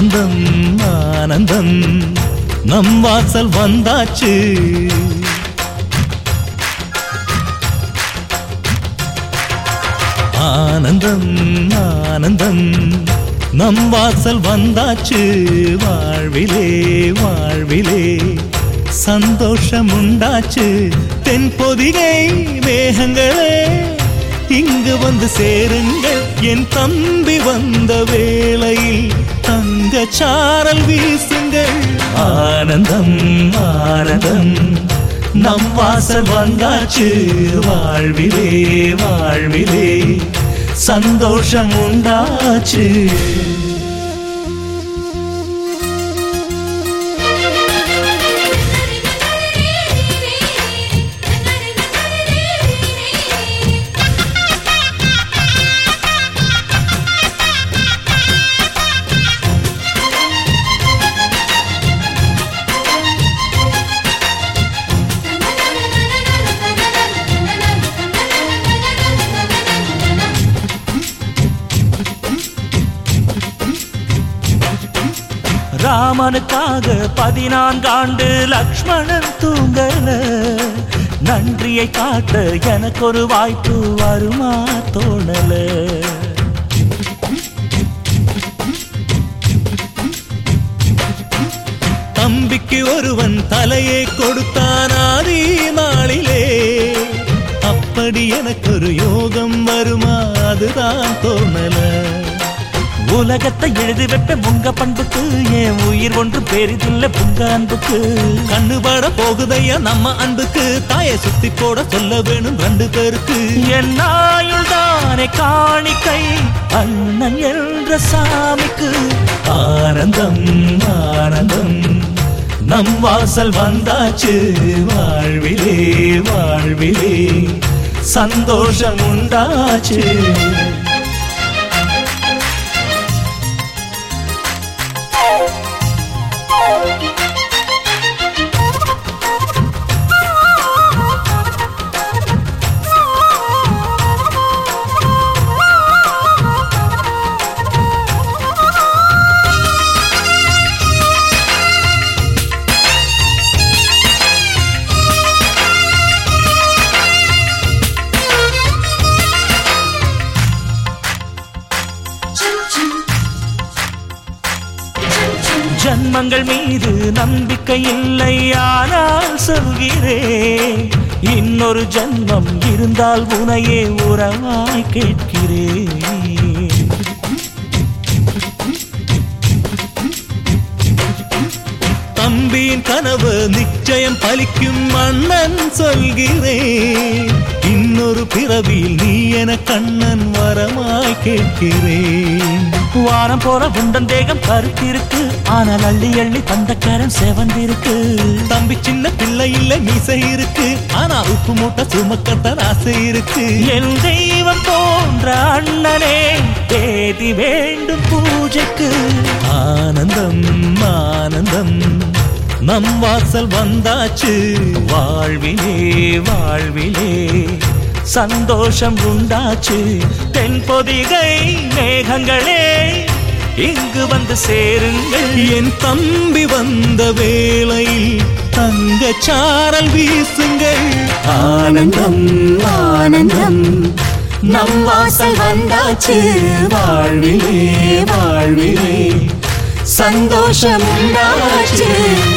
ஆனந்தம் ஆனந்தம். நம் வாசல் வந்தாச்சு. ஆனந்தம் ஆனந்தம். நம் வாசல் வந்தாச்சு. வாழ்விலே வாழ்விலே. சந்தோஷம் உண்டாச்சு தென்பொதிகை மேகங்களே இங்கு வந்து சேருங்கள். என் தம்பி வந்த வேளையில் தங்க இந்த சாரல் வீசுங்கள். ஆனந்தம் ஆனந்தம். நம் வாசல் வந்தாச்சு வாழ்விலே வாழ்விலே. சந்தோஷம் உண்டாச்சு. ராமனுக்காக பதினான்காண்டு லக்ஷ்மணன் தூங்கல. நன்றியை காட்ட எனக்கு ஒரு வாய்ப்பு வருமா தோணல. தம்பிக்கு ஒருவன் தலையை கொடுத்தான் ஆதி நாளிலே அப்படி எனக்கு ஒரு யோகம் வருமா அதுதான் தோணல. உலகத்தை எழுதி வைப்பேன் உங்க பண்புக்கு என் உயிர் ஒன்று பெரிதில்ல புங்க அன்புக்கு. கண்ணு வர போகுதையா நம்ம அன்புக்கு தாயை சுத்தி போட சொல்ல வேணும் ரெண்டு பேருக்கு. என் தானே காணிக்கை அண்ணன் என்ற சாமிக்கு. ஆனந்தம் ஆனந்தம். நம் வாசல் வந்தாச்சு வாழ்விலே வாழ்விலே. சந்தோஷம் உண்டாச்சு. ஜன்மங்கள் மீது நம்பிக்கை இல்லை ஆனால் சொல்கிறேன். இன்னொரு ஜன்மம் இருந்தால் உனையே உறவாய் கேட்கிறேன். தம்பியின் கனவு நிச்சயம் பலிக்கும் மன்னன் சொல்கிறேன். இன்னொரு பிறவியில் நீ என கண்ணன் வரமாய் கேட்கிறேன். வாரம் போற உண்டன் தேகம் கருத்திருக்கு. ஆனால் அள்ளி அள்ளி தந்தக்காரன் செவந்திருக்கு. தம்பி சின்ன பிள்ளை இல்ல மீசை இருக்கு. ஆனா உப்பு மூட்டை சுமக்கத்தான் ஆசை இருக்கு. என் தெய்வம் போன்ற அண்ணனே தேதி வேண்டும் பூஜைக்கு. ஆனந்தம் ஆனந்தம். நம் வாசல் வந்தாச்சு. வாழ்விலே வாழ்விலே. சந்தோஷம் உண்டாச்சு. தென்பொதிகை மேகங்களே இங்கு வந்து சேருங்கள். என் தம்பி வந்த வேளையில் தங்க சாரல் வீசுங்கள். ஆனந்தம் ஆனந்தம். நம் வாசல் வந்தாச்சு. வாழ்விலே வாழ்விலே. சந்தோஷம் உண்டாச்சு.